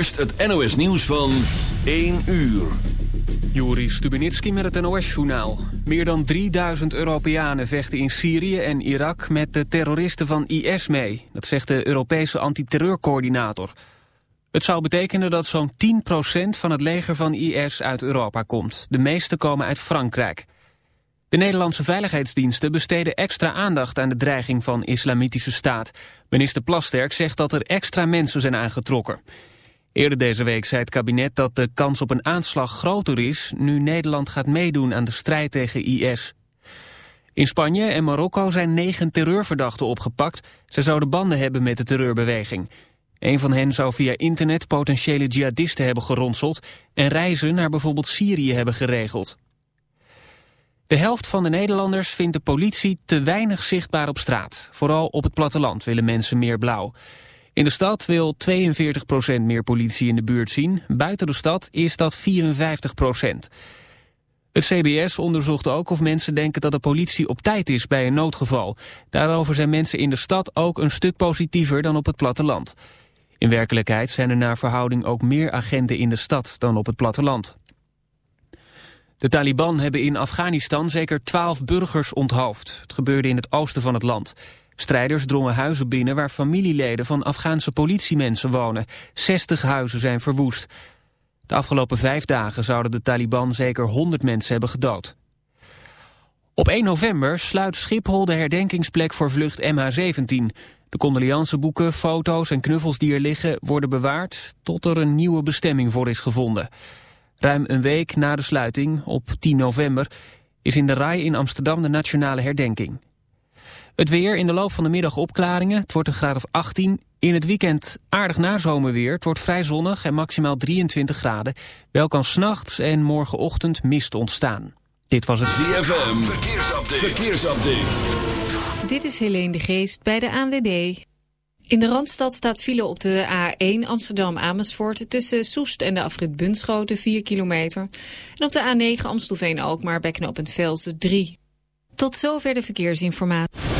eerst het NOS nieuws van 1 uur. Juri Stubenitski met het NOS-journaal. Meer dan 3000 Europeanen vechten in Syrië en Irak met de terroristen van IS mee. Dat zegt de Europese antiterreurcoördinator. Het zou betekenen dat zo'n 10% van het leger van IS uit Europa komt. De meeste komen uit Frankrijk. De Nederlandse veiligheidsdiensten besteden extra aandacht aan de dreiging van islamitische staat. Minister Plasterk zegt dat er extra mensen zijn aangetrokken. Eerder deze week zei het kabinet dat de kans op een aanslag groter is... nu Nederland gaat meedoen aan de strijd tegen IS. In Spanje en Marokko zijn negen terreurverdachten opgepakt. Ze zouden banden hebben met de terreurbeweging. Een van hen zou via internet potentiële jihadisten hebben geronseld... en reizen naar bijvoorbeeld Syrië hebben geregeld. De helft van de Nederlanders vindt de politie te weinig zichtbaar op straat. Vooral op het platteland willen mensen meer blauw. In de stad wil 42% meer politie in de buurt zien. Buiten de stad is dat 54%. Het CBS onderzocht ook of mensen denken dat de politie op tijd is bij een noodgeval. Daarover zijn mensen in de stad ook een stuk positiever dan op het platteland. In werkelijkheid zijn er naar verhouding ook meer agenten in de stad dan op het platteland. De Taliban hebben in Afghanistan zeker twaalf burgers onthoofd. Het gebeurde in het oosten van het land. Strijders drongen huizen binnen waar familieleden van Afghaanse politiemensen wonen. 60 huizen zijn verwoest. De afgelopen vijf dagen zouden de Taliban zeker 100 mensen hebben gedood. Op 1 november sluit Schiphol de herdenkingsplek voor vlucht MH17. De condoleanceboeken, foto's en knuffels die er liggen worden bewaard... tot er een nieuwe bestemming voor is gevonden. Ruim een week na de sluiting, op 10 november... is in de RAI in Amsterdam de nationale herdenking. Het weer in de loop van de middag opklaringen. Het wordt een graad of 18. In het weekend aardig nazomerweer. Het wordt vrij zonnig en maximaal 23 graden. Wel kan s'nachts en morgenochtend mist ontstaan. Dit was het ZFM. Verkeersupdate. Verkeersupdate. Dit is Helene de Geest bij de ANWB. In de Randstad staat file op de A1 Amsterdam-Amersfoort... tussen Soest en de afrit Bunschoten 4 kilometer. En op de A9 Amstelveen-Alkmaar bij knooppunt Velsen 3. Tot zover de verkeersinformatie.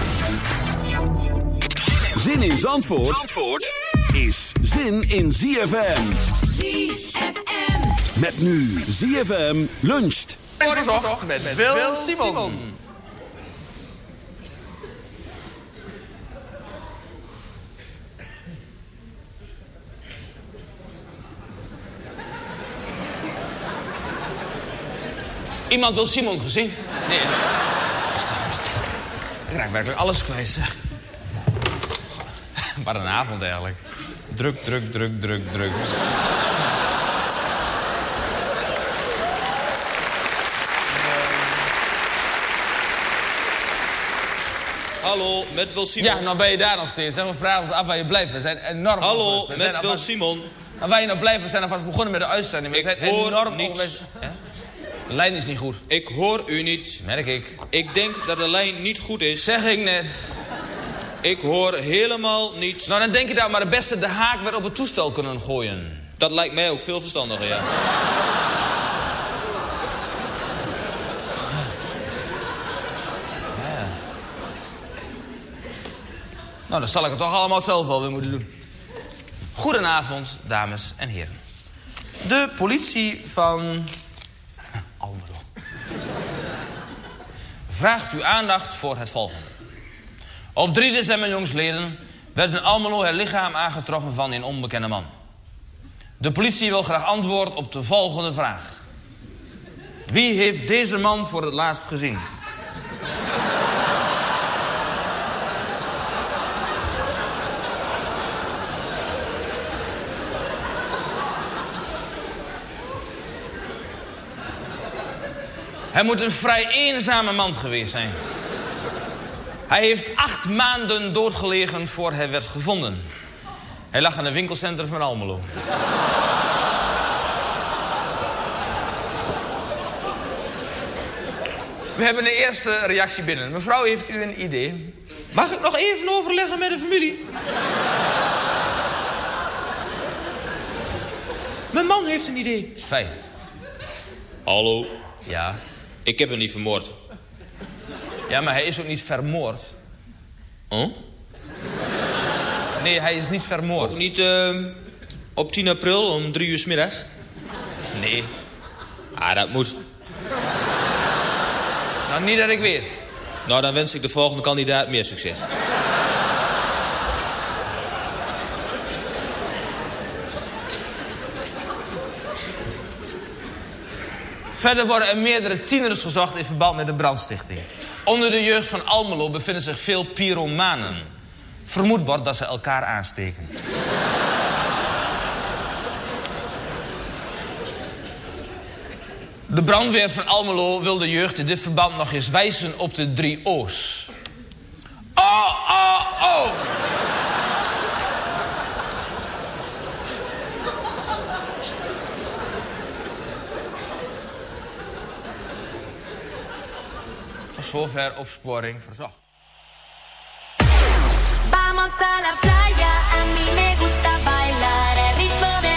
Zin in Zandvoort, Zandvoort is zin in ZFM. ZFM. Met nu ZFM luncht. Verzocht met Wil Simon. Iemand wil Simon gezien? Nee. Dat is toch hartstikke. Ik raak werkelijk alles kwijt, zeg. Wat een avond eigenlijk. Druk, druk, druk, druk, druk. Hallo, met Wil Simon. Ja, nou ben je daar nog steeds. We vragen ons af waar je blijft. We zijn enorm Hallo. We met Wil Simon. Maar waar je nou blijft, we zijn alvast begonnen met de uitzending. We Ik zijn hoor enorm niets. De lijn is niet goed. Ik hoor u niet. Merk ik. Ik denk dat de lijn niet goed is. Zeg ik net. Ik hoor helemaal niets. Nou, dan denk je daar maar het beste de haak weer op het toestel kunnen gooien. Dat lijkt mij ook veel verstandiger, ja. Nou, dan zal ik het toch allemaal zelf wel weer moeten doen. Goedenavond, dames en heren. De politie van... Almelo. Vraagt uw aandacht voor het volgende. Op 3 december, jongsleden, werd in Almelo het lichaam aangetroffen van een onbekende man. De politie wil graag antwoord op de volgende vraag. Wie heeft deze man voor het laatst gezien? Hij moet een vrij eenzame man geweest zijn. Hij heeft acht maanden doodgelegen voor hij werd gevonden. Hij lag in een winkelcentrum van Almelo. We hebben de eerste reactie binnen. Mevrouw, heeft u een idee? Mag ik nog even overleggen met de familie? Mijn man heeft een idee. Fijn. Hallo, Ja. ik heb hem niet vermoord. Ja, maar hij is ook niet vermoord. Oh? Nee, hij is niet vermoord. Ook niet ehm, op 10 april om drie uur 's middags? Nee. Ah, dat moet. Nou, niet dat ik weet. Nou, dan wens ik de volgende kandidaat meer succes. Verder worden er meerdere tieners gezocht in verband met de brandstichting. Onder de jeugd van Almelo bevinden zich veel pyromanen. Vermoed wordt dat ze elkaar aansteken. De brandweer van Almelo wil de jeugd in dit verband nog eens wijzen op de drie O's. Oh, oh, oh! Zover opsporing verzocht. Vamos a la playa, a mí me gusta bailar el ritmo de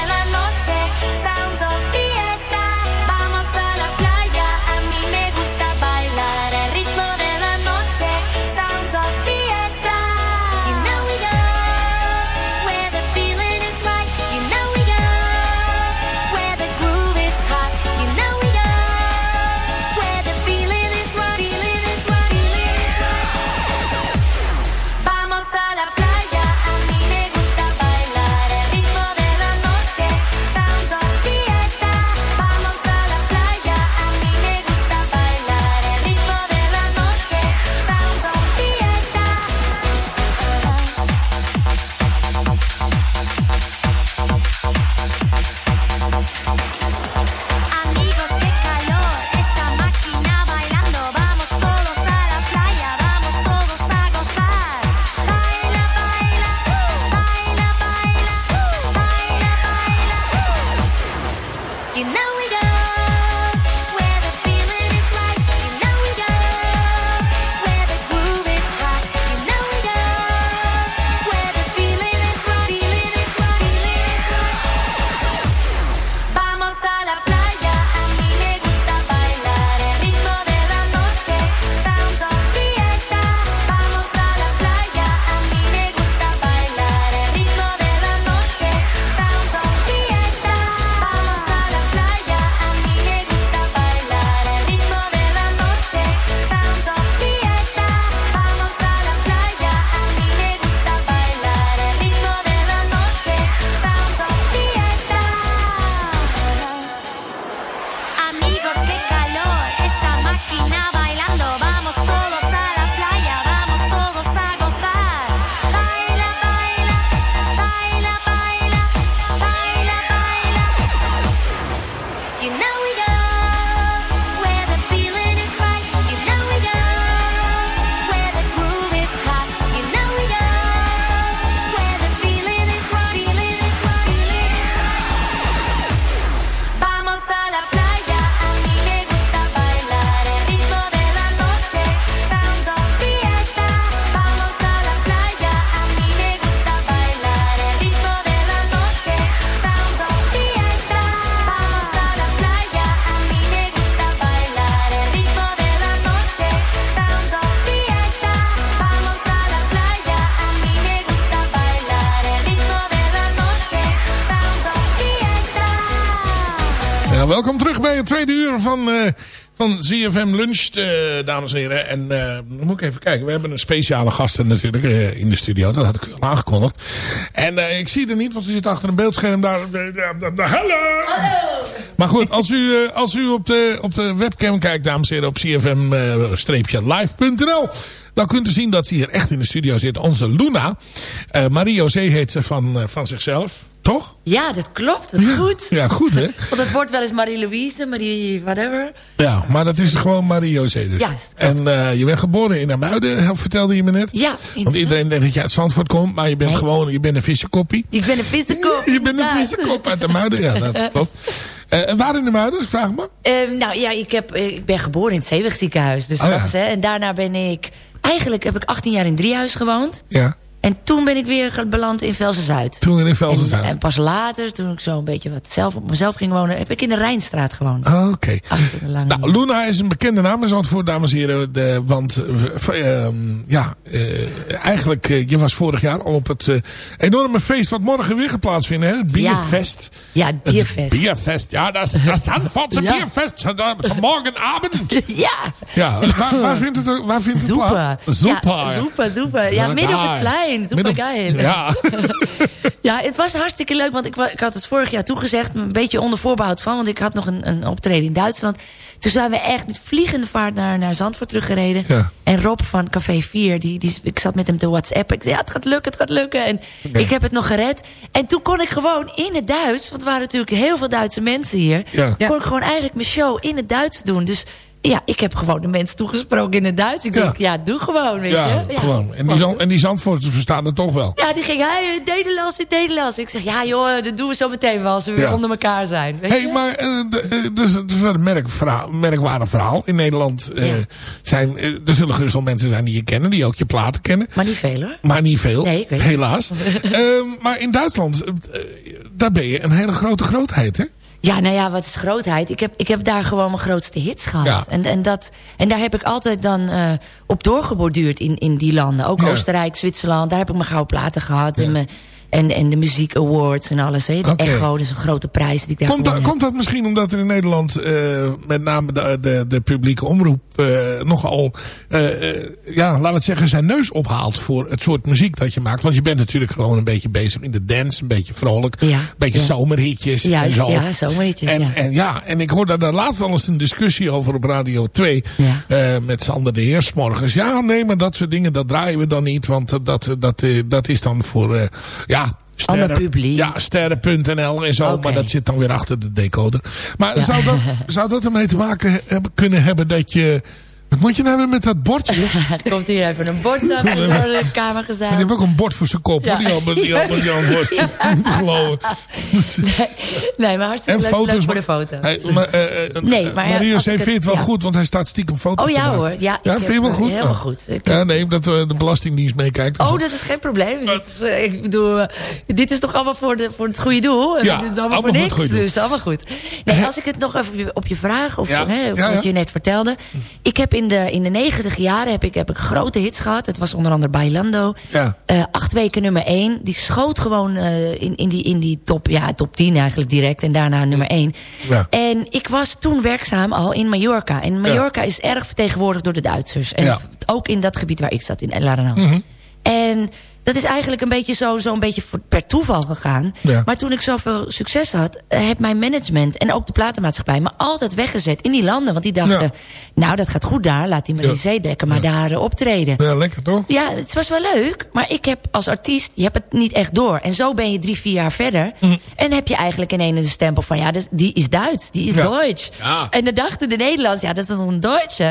van, eh, van ZFM Lunch, eh, dames en heren. En eh, dan moet ik even kijken. We hebben een speciale gasten natuurlijk in de studio. Dat had ik al aangekondigd. En ik zie er niet, want ze zit achter een beeldscherm daar. Hallo! Maar goed, als u, als u op, de, op de webcam kijkt, dames en heren, op cfm-live.nl... dan kunt u zien dat ze hier echt in de studio zit. Onze Luna. Eh Marie-José heet ze van, van zichzelf. Toch? Ja, dat klopt. Dat is goed. Ja, goed hè? Want het wordt wel eens Marie-Louise, Marie whatever. Ja, maar dat is gewoon Marie-José dus. Juist, En eh, je bent geboren in Amuiden, vertelde je me net. Ja. Want iedereen denkt dat je uit Zandvoort komt, maar je bent gewoon, je bent een vissenkoppie. Ik ben een vissenkop. Je bent een inderdaad. vissenkop uit Amuiden, ja, dat klopt. Eh, en waar in Amuiden, vraag me? Ehm, nou ja, ik, heb, ik ben geboren in het Zeewichtziekenhuis. Dus Oh, dat ja. is, hè, en daarna ben ik... Eigenlijk heb ik 18 jaar in Driehuis gewoond. Ja. En toen ben ik weer beland in Velsen-Zuid. Toen in Velsen-Zuid. En, en pas later, toen ik zo een beetje wat zelf op mezelf ging wonen... heb ik in de Rijnstraat gewoond. Oh, Oké. Nou, Luna is een bekende naam in Zandvoort, dames en heren. De, want eh, ehm, ja, eh, eigenlijk, eh, je was vorig jaar al op het enorme feest wat morgen weer gaat plaatsvinden. Hè? Het Bierfest. Ja, het bierfest. Het bierfest. Ja, dat is dat Zandvoortse Ja. bierfest. Morgenavond. Ja, Ja, waar, waar vindt het, waar vindt het Super. plaats? Super. Ja, super, super. Ja, midden op het plein. Super geil. Ja. Ja, het was hartstikke leuk. Want ik, ik had het vorig jaar toegezegd. Een beetje onder voorbehoud van. Want ik had nog een, een optreden in Duitsland. Toen zijn we echt met vliegende vaart naar, naar Zandvoort teruggereden. Ja. En Rob van Café 4, die, die, ik zat met hem te whatsappen. Ik zei, ja, het gaat lukken, het gaat lukken. En ik heb het nog gered. En toen kon ik gewoon in het Duits... want er waren natuurlijk heel veel Duitse mensen hier... Ja. kon ik gewoon eigenlijk mijn show in het Duits doen. Dus ja, ik heb gewoon de mensen toegesproken in het Duits. Ik Ja. denk, ja, doe gewoon, weet Ja, je. gewoon. En die, Zand- en die Zandvoorters verstaan het toch wel. Ja, die ging, hij in Nederlands, in Nederlands. Ik zeg, ja joh, dat doen we zo meteen wel als we weer Ja. onder elkaar zijn. Weet Hé, hey, maar eh, de- eh, dat is, dat een merkverhaal, merkwaardig verhaal. In Nederland eh, zijn, er zullen gerust wel mensen zijn die je kennen, die ook je platen kennen. Maar niet veel hoor. Maar niet veel, Nee, ik weet helaas. Ehm, maar in Duitsland, daar ben je een hele grote grootheid, hè? Ja, nou ja, wat is grootheid? Ik heb, ik heb daar gewoon mijn grootste hits gehad. Ja. En, en, dat, en daar heb ik altijd dan eh, op doorgeborduurd in, in die landen. Ook Ja. Oostenrijk, Zwitserland, daar heb ik mijn gouden platen gehad. En, mijn, en, en de muziek awards en alles. Weet je? De Oké. Echo, dat is een grote prijs die ik daar Komt, dat, gewonnen komt dat misschien omdat er in Nederland, eh, met name de, de, de publieke omroep, eh, nogal, eh, ja, laten we het zeggen, zijn neus ophaalt voor het soort muziek dat je maakt? Want je bent natuurlijk gewoon een beetje bezig in de dance, een beetje vrolijk, Ja, een beetje ja. zomerhitjes Juist, en zo. ja, zomerhitjes, En, ja. en ja, en ik hoorde daar laatst al eens een discussie over op Radio 2, Ja. eh, met Sander de Heer 's morgens. Ja, nee, maar dat soort dingen, dat draaien we dan niet, want dat, dat, dat, dat is dan voor, ja... Ander publiek. Ja, sterren.nl en zo. Maar dat zit dan weer achter de decoder. Maar Ja. zou, dat, zou dat ermee te maken hebben, kunnen hebben dat je... Wat moet je nou hebben met dat bordje? Komt hier even een bord aan de kamer En die gezet. heeft ook een bord voor zijn kop. Ja. hoor, Die Albert, die Albert Jan. Niet te geloven. Nee, maar hartstikke leuk, leuk voor de foto. Hij, maar, eh, Nee, maar C. vindt het- wel ja. goed, want hij staat stiekem foto's Oh ja hoor. Ja, Ja, vind je heb- wel goed? Helemaal Ja. goed. Ik Ja, nee, dat eh, de Belastingdienst meekijkt. Oh, dat is geen probleem. Dit is, ik bedoel, dit is toch allemaal voor, de, voor het goede doel? En Ja, allemaal, allemaal voor niks. Dus allemaal goed. Nee, als ik het nog even op je- vraag, of hè, wat je net vertelde. Ik heb in de, in de negentig jaren heb ik, heb ik grote hits gehad. Het was onder andere Bailando. Ja. Eh, acht weken nummer één. Die schoot gewoon eh, in, in, die, in die top, ja, top 10 eigenlijk direct. En daarna nummer één. Ja. En ik was toen werkzaam al in Mallorca. En Mallorca is erg vertegenwoordigd door de Duitsers. En Ja. ook in dat gebied waar ik zat, in El Arenal. En dat is eigenlijk een beetje zo, zo een beetje per toeval gegaan. Ja. Maar toen ik zoveel succes had, eh, heb mijn management en ook de platenmaatschappij me altijd weggezet in die landen. Want die dachten, Ja. nou dat gaat goed daar, laat die maar Ja. die zee dekken, maar daar eh, optreden. Ja, lekker toch? Ja, het was wel leuk, maar ik heb als artiest, je hebt het niet echt door. En zo ben je drie, vier jaar verder. En heb je eigenlijk in een de stempel van, ja, die is Duits, die is Ja. Duits. Ja. En dan dachten de Nederlanders, ja, dat is dan een Duitse.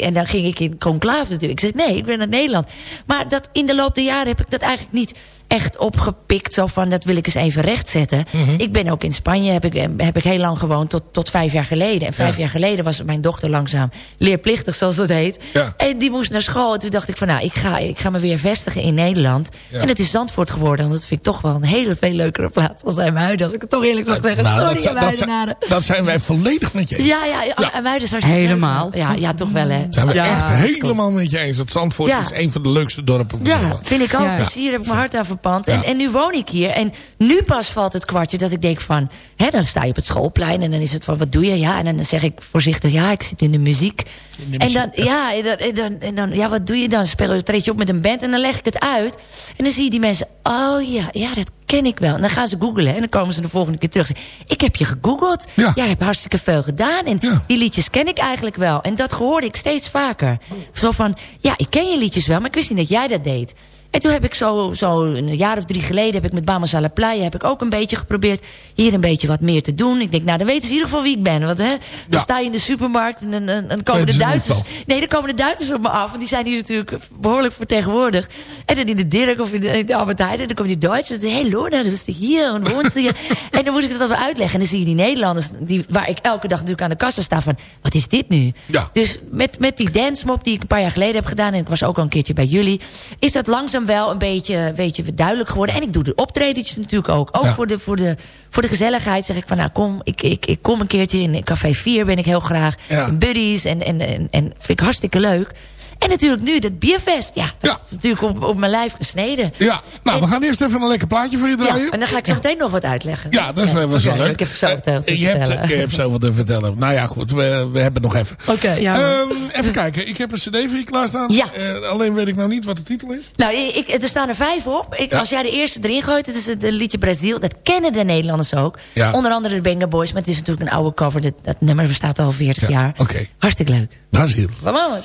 En dan ging ik in conclave natuurlijk. Ik zeg, nee, ik ben uit Nederland. Maar dat, in de loop der jaren heb ik dat eigenlijk niet echt opgepikt. Zo van, dat wil ik eens even rechtzetten. Mhm. Ik ben ook in Spanje, heb ik, heb ik heel lang gewoond, tot, tot vijf jaar geleden. En vijf Ja. jaar geleden was mijn dochter langzaam leerplichtig, zoals dat heet. Ja. En die moest naar school. En toen dacht ik van, nou, ik ga, ik ga me weer vestigen in Nederland. Ja. En het is Zandvoort geworden. Want dat vind ik toch wel een hele veel leukere plaats als IJmuiden. Als ik het toch eerlijk mag zeggen. Nou, Sorry, dat, zijn- dat, zijn, dat zijn wij volledig met je eens. Ja, ja, ja. IJmuiden is hartstikke Helemaal. leuk. Ja, ja, toch wel, hè. Zijn we ja, echt helemaal met je eens. Dat Zandvoort Ja. is een van de leukste dorpen van Ja, vind ik ook. Ja. Dus hier heb ik mijn hart aan pand. En, en nu woon ik hier. En nu pas valt het kwartje dat ik denk van... Hè, dan sta je op het schoolplein en dan is het van, wat doe je? Ja, en dan zeg ik voorzichtig, ja, ik zit in de muziek. de en dan, ja, en dan, en dan, en dan, ja, wat doe je dan? Speel je, treed je op met een band en dan leg ik het uit. En dan zie je die mensen, oh ja, ja, dat ken ik wel. En dan gaan ze googlen en dan komen ze de volgende keer terug. Ik heb je gegoogeld. Ja. Jij hebt hartstikke veel gedaan. En die liedjes ken ik eigenlijk wel. En dat hoorde ik steeds vaker. Zo van, ja, ik ken je liedjes wel, maar ik wist niet dat jij dat deed. En toen heb ik zo, zo een jaar of drie geleden... heb ik met Bamas à la Playa heb ik ook een beetje geprobeerd... hier een beetje wat meer te doen. Ik denk, nou, dan weten ze in ieder geval wie ik ben. Want hè, dan sta je in de supermarkt en dan, komen de Duitsers... Nee, dan komen de Duitsers op me af. Want die zijn hier natuurlijk behoorlijk vertegenwoordigd. En dan in de Dirk of in de, in de Albert Heijn... en dan komen die Duitsers. Hé, hey, Lorna, dan is hier en woont ze hier. en dan moet ik dat wel uitleggen. En dan zie je die Nederlanders... Die, waar ik elke dag natuurlijk aan de kassa sta van... wat is dit nu? Ja. Dus met, met die dance mop die ik een paar jaar geleden heb gedaan... en ik was ook al een keertje bij jullie... is dat langzaam wel een beetje, weet je, duidelijk geworden. En ik doe de optredentjes natuurlijk ook. Ook Ja. voor, de, voor, de, voor de gezelligheid zeg ik van... nou kom, ik, ik, ik kom een keertje in Café 4 ben ik heel graag. Ja. In Buddies en, en, en, en vind ik hartstikke leuk. En natuurlijk nu dat bierfest. Ja, dat is natuurlijk op, op mijn lijf gesneden. Ja, nou, we gaan eerst even een lekker plaatje voor je draaien. Ja, en dan ga ik zo meteen nog wat uitleggen. Ja, dat is wel zo oké, leuk. Ik heb zo wat te Eh, je, hebt, vertellen. je hebt zo wat te vertellen. Nou ja, goed, we, we hebben nog even. Oké, ja. Ehm, even kijken, ik heb een cd voor je klaarstaan. Ja. Eh, alleen weet ik nou niet wat de titel is. Nou, ik, er staan er vijf op. Ik, Ja. Als jij de eerste erin gooit, het is het liedje Brazil. Dat kennen de Nederlanders ook. Ja. Onder andere de Benga Boys. Maar het is natuurlijk een oude cover. Dat, dat nummer bestaat al 40 jaar. Oké, Hartstikke leuk. Brazil. Vamos.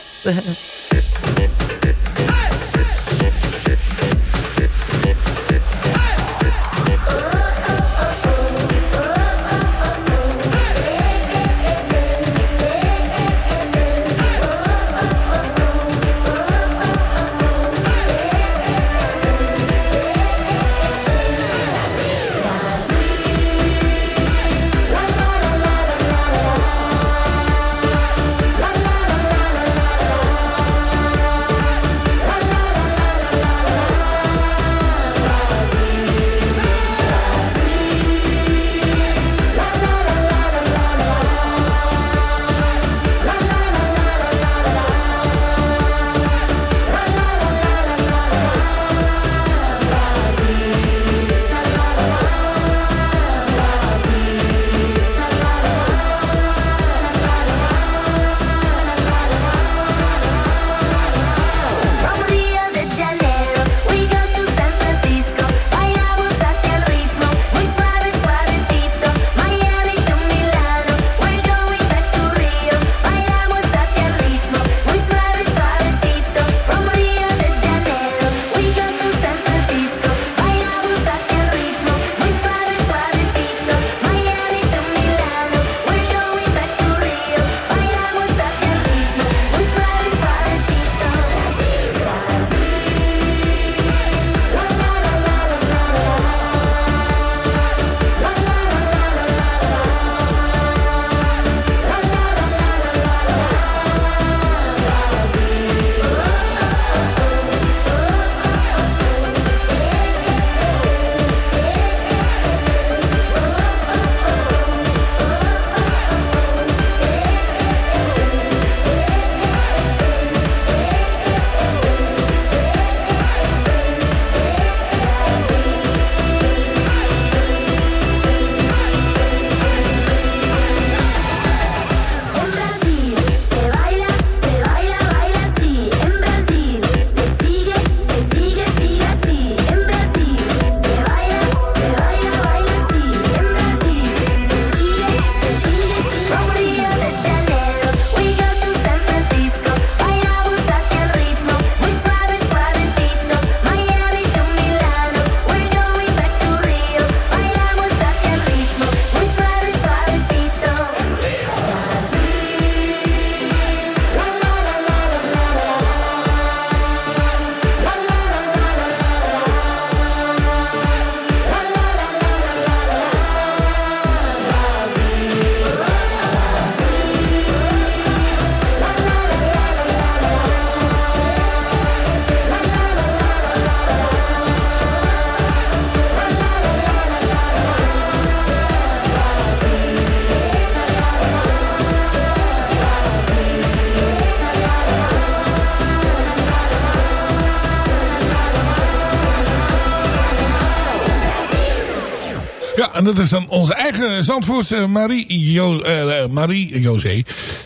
Dat is dan onze eigen Zandvoortse Marie, jo, eh, Marie José.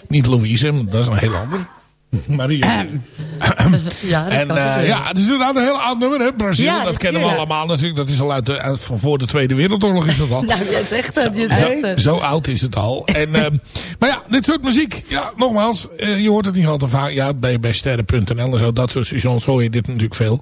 Niet Louise, dat is een heel ander. Marie José. Ja, dat En eh, ja, het is inderdaad een heel oud nummer, hè? Brazil, Ja, dat kennen we allemaal natuurlijk. Dat is al uit, de, uit van voor de Tweede Wereldoorlog is dat al. Nou, je zegt het, je zegt het. Zo oud is het al. En, ehm, ja, dit soort muziek. Ja, nogmaals. eh, je hoort het niet al te vaak. Ja, bij, bij sterren.nl en zo. Dat soort stations hoor je dit natuurlijk veel.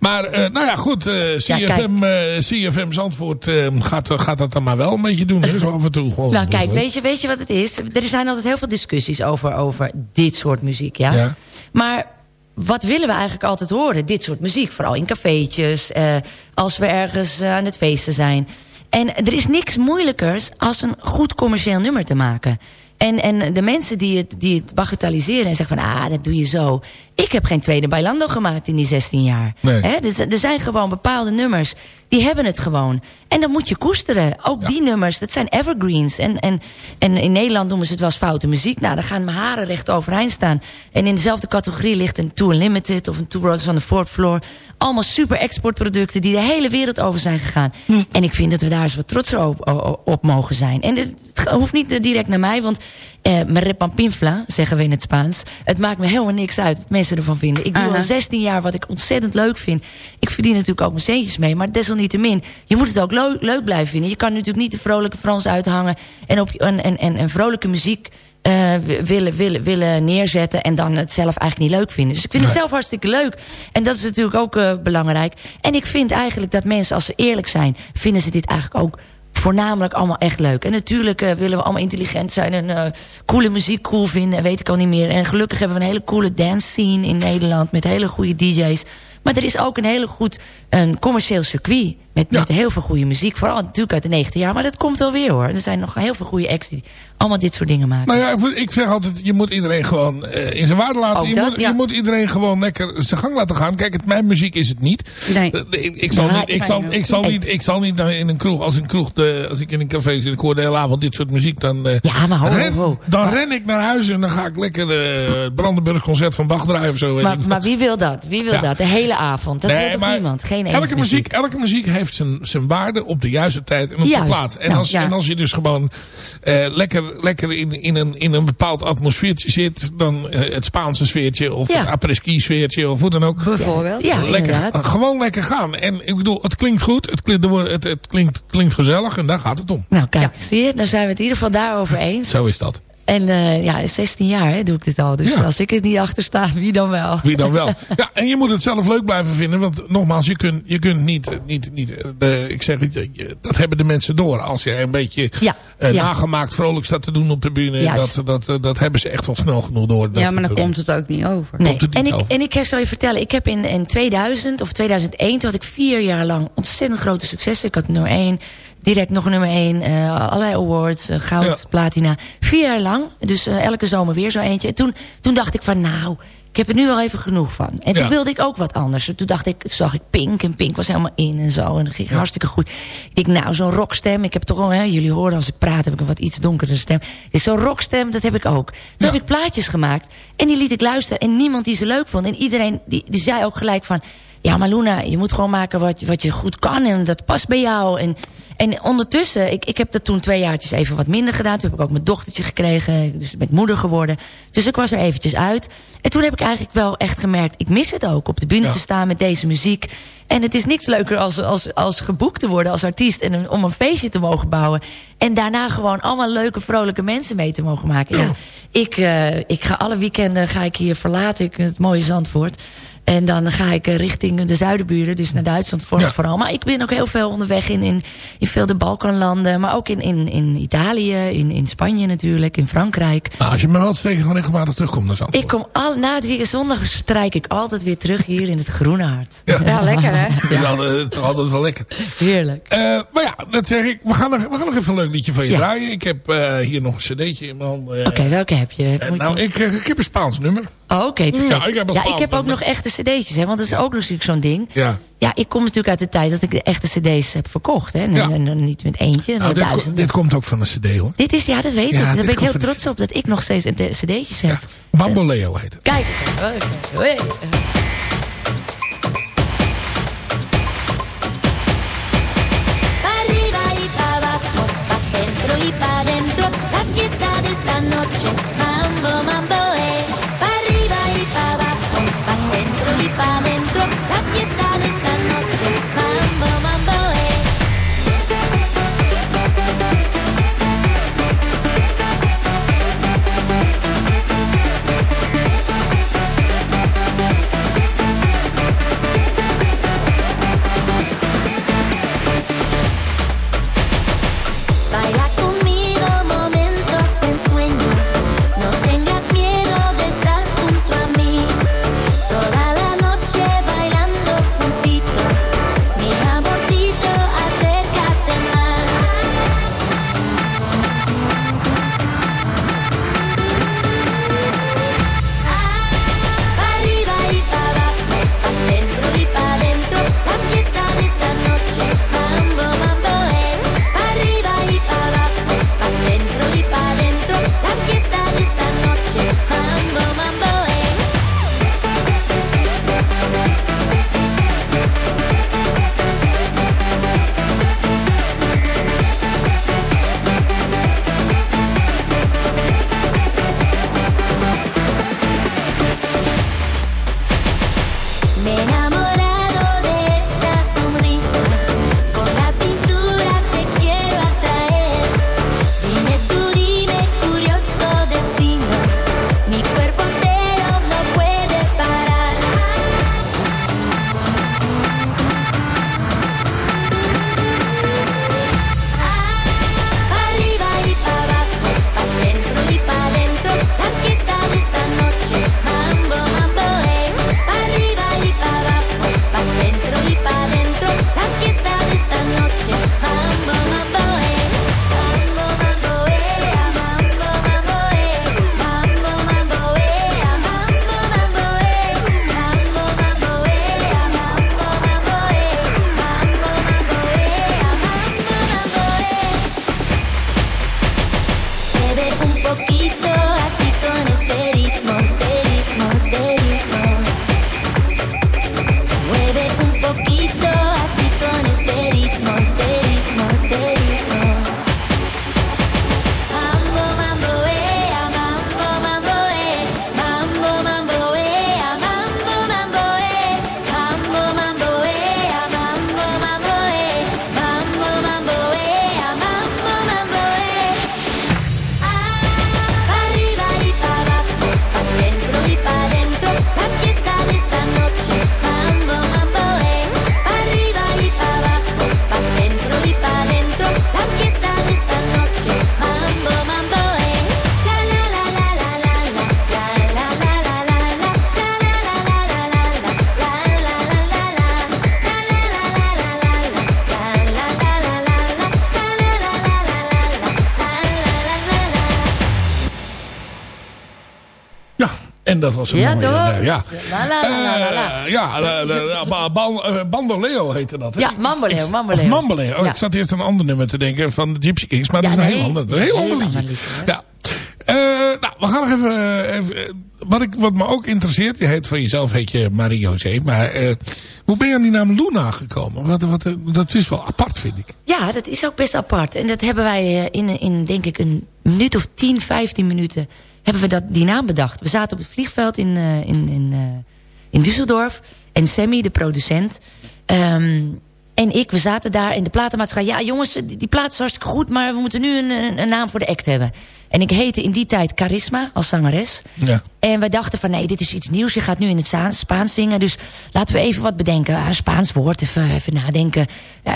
Maar eh, nou ja, goed. eh, CFM, eh, CFM Zandvoort eh, gaat, gaat dat dan maar wel een beetje doen. Hè? Zo af en toe gewoon. Nou kijk, weet je, weet je wat het is? Er zijn altijd heel veel discussies over, over dit soort muziek, ja? Ja. Maar wat willen we eigenlijk altijd horen? Dit soort muziek, vooral in cafeetjes, eh, als we ergens eh, aan het feesten zijn. En er is niks moeilijkers als een goed commercieel nummer te maken. En, en de mensen die het, die het bagatelliseren en zeggen van... ah, dat doe je zo. Ik heb geen tweede Bailando gemaakt in die 16 jaar. Nee. Dus er zijn gewoon bepaalde nummers. Die hebben het gewoon. En dan moet je koesteren. Ook die nummers, dat zijn evergreens. En, en, en in Nederland noemen ze het wel eens foute muziek. Nou, dan gaan mijn haren recht overeind staan. En in dezelfde categorie ligt een Too Unlimited... of een Two Brothers on the Fourth Floor. Allemaal super exportproducten die de hele wereld over zijn gegaan. En ik vind dat we daar eens wat trotser op, op, op mogen zijn. En het hoeft niet direct naar mij, want... Eh, me repampinfla, zeggen we in het Spaans. Het maakt me helemaal niks uit wat mensen ervan vinden. Ik doe al 16 jaar wat ik ontzettend leuk vind. Ik verdien natuurlijk ook mijn centjes mee. Maar desalniettemin, je moet het ook leu- leuk blijven vinden. Je kan natuurlijk niet de vrolijke Frans uithangen... en, op, en, en, en, en vrolijke muziek eh, willen, willen, willen neerzetten... en dan het zelf eigenlijk niet leuk vinden. Dus ik vind het zelf hartstikke leuk. En dat is natuurlijk ook eh, belangrijk. En ik vind eigenlijk dat mensen, als ze eerlijk zijn... vinden ze dit eigenlijk ook voornamelijk allemaal echt leuk. En natuurlijk eh, willen we allemaal intelligent zijn en eh, coole muziek cool vinden en weet ik al niet meer. En gelukkig hebben we een hele coole dance scene in Nederland met hele goede DJ's. Maar er is ook een hele goed een commercieel circuit met, met heel veel goede muziek. Vooral natuurlijk uit de 90 jaar, maar dat komt wel weer hoor. Er zijn nog heel veel goede acts die allemaal dit soort dingen maken. Nou ja, ik- ik zeg altijd, je moet iedereen gewoon eh, in zijn waarde laten. Je, dat, moet, ja. je moet iedereen gewoon lekker zijn gang laten gaan. Kijk, het, mijn muziek is het niet. Nee. Eh, Ik, ik, zal niet, ik, zal, ik, zal ik- niet, ik zal niet in een kroeg, als, een kroeg de, als ik in een café zit, ik hoor de hele avond dit soort muziek, dan, eh, Ja, maar ho, ren, ho. dan ren ik naar huis en dan ga ik lekker eh, het Brandenburg concert van Bach draaien of zo. weet maar, maar wie wil dat? Wie wil Ja. dat? De hele avond. Dat wil toch niemand? Geen elke muziek, elke muziek heeft zijn, zijn waarde op de juiste tijd en op Juist. de plaats. En, Nou, als, ja. en als je dus gewoon eh, lekker, lekker in, in, een, in een bepaald atmosfeertje zit, dan eh, het Spaanse sfeertje of Ja. het après-ski sfeertje of hoe dan ook. Bijvoorbeeld. Ja, lekker, inderdaad. gewoon lekker gaan. En ik bedoel, het klinkt goed, het klinkt, het, het klinkt, klinkt gezellig en daar gaat het om. Nou kijk, zie je, dan zijn we het in ieder geval daarover eens. Zo is dat. En eh, ja, 16 jaar hè, doe ik dit al. Dus Ja. als ik het niet achter sta, wie dan wel? Wie dan wel. Ja, en je moet het zelf leuk blijven vinden. Want nogmaals, je kunt, je kunt niet, niet, niet de, ik zeg het, dat hebben de mensen door. Als je een beetje Ja, eh, ja. nagemaakt vrolijk staat te doen op de bühne. Juist. Dat, dat, dat hebben ze echt wel snel genoeg door. Dat Ja, maar dan komt het ook niet over. Nee. Komt het niet En ik, over. en ik zal je vertellen, ik heb in, in 2000 of 2001, toen had ik vier jaar lang ontzettend grote successen. Ik had nummer 1, direct nog nummer 1, eh, allerlei awards, eh, goud, Ja. platina. Vier jaar lang, dus eh, elke zomer weer zo eentje. En toen, toen dacht ik van, nou, ik heb er nu wel even genoeg van. En toen Ja. wilde ik ook wat anders. Toen dacht ik, zag ik Pink en Pink was helemaal in en zo. En dat ging hartstikke goed. Ik denk, nou, zo'n rockstem. Ik heb toch wel, hè, jullie horen als ik praat, heb ik een wat iets donkere stem. Ik denk, zo'n rockstem, dat heb ik ook. Toen heb ik plaatjes gemaakt. En die liet ik luisteren. En niemand die ze leuk vond. En iedereen, die, die zei ook gelijk van... Ja, maar Luna, je moet gewoon maken wat, wat je goed kan. En dat past bij jou. En, en ondertussen, ik, ik heb dat toen twee jaartjes even wat minder gedaan. Toen heb ik ook mijn dochtertje gekregen. Dus ik ben moeder geworden. Dus ik was er eventjes uit. En toen heb ik eigenlijk wel echt gemerkt... ik mis het ook, op de bühne Ja. te staan met deze muziek. En het is niks leuker als, als, als geboekt te worden als artiest... en om een feestje te mogen bouwen. En daarna gewoon allemaal leuke, vrolijke mensen mee te mogen maken. Ja, ik, eh, ik ga alle weekenden ga ik hier verlaten. Ik, het mooie Zandvoort. En dan ga ik eh, richting de zuidenburen, dus naar Duitsland voor, Ja. vooral. Maar ik ben ook heel veel onderweg in, in, in veel de Balkanlanden. Maar ook in, in, in Italië, in, in Spanje natuurlijk, in Frankrijk. Nou, als je me wel steken gewoon regelmatig terugkomt naar Zandvoort. Ik kom al, na het weekend zondag strijk ik altijd weer terug hier in het Groene Hart. Ja, lekker hè? Ja. dat is toch altijd wel lekker. Heerlijk. Eh, maar ja, dat zeg ik. We gaan, nog, we gaan nog even een leuk liedje van je Ja. draaien. Ik heb eh, hier nog een cd'tje in mijn hand. eh. Oké, welke heb je? Nou, je- ik, ik heb een Spaans nummer. Oh, oké. te Ja, ik heb een ja, Spaans ik heb ook nog echte cd'tjes, hè, want dat is ook natuurlijk zo'n ding. Ja. Ja, ik kom natuurlijk uit de tijd dat ik de echte cd's heb verkocht. Hè, en, Ja. en, en niet met eentje, Nou, met dit, ko- duizenden. dit komt ook van een cd hoor. Dit is, ja, dat weet Ja, ik. Daar ben ik heel de- trots op dat ik nog steeds de cd'tjes heb. Bamboleo heet het. Kijk eens was een Ja, mooie. ja. La, la, la, ja, ban- Bandoleo heette dat. Hè? Ja, Mamboleo, Mamboleo. Of Mamboleo. Oh, Ja. Ik zat eerst aan een ander nummer te denken van de Gypsy Kings. Maar Ja, dat is een nee, heel ander, een heel ander liedje. ja. Eh, nou, we gaan nog even... eh, even eh, wat, ik, wat me ook interesseert... Je heet van jezelf heet je Marie-José. Maar hoe ben je aan die naam Luna gekomen? Wat, wat, dat is wel apart, vind ik. Ja, dat is ook best apart. En dat hebben wij in, in denk ik een minuut of 10, 15 minuten... hebben we dat, die naam bedacht. We zaten op het vliegveld in, eh, in, in, eh, in Düsseldorf. En Sammy, de producent... ehm, en ik, we zaten daar in de platenmaatschappij. Ja, jongens, die, die plaat is hartstikke goed... maar we moeten nu een, een, een naam voor de act hebben. En ik heette in die tijd Charisma als zangeres. Ja. En wij dachten van nee, dit is iets nieuws. Je gaat nu in het Spaans zingen. Dus laten we even wat bedenken. Ah, Een Spaans woord, even, even nadenken.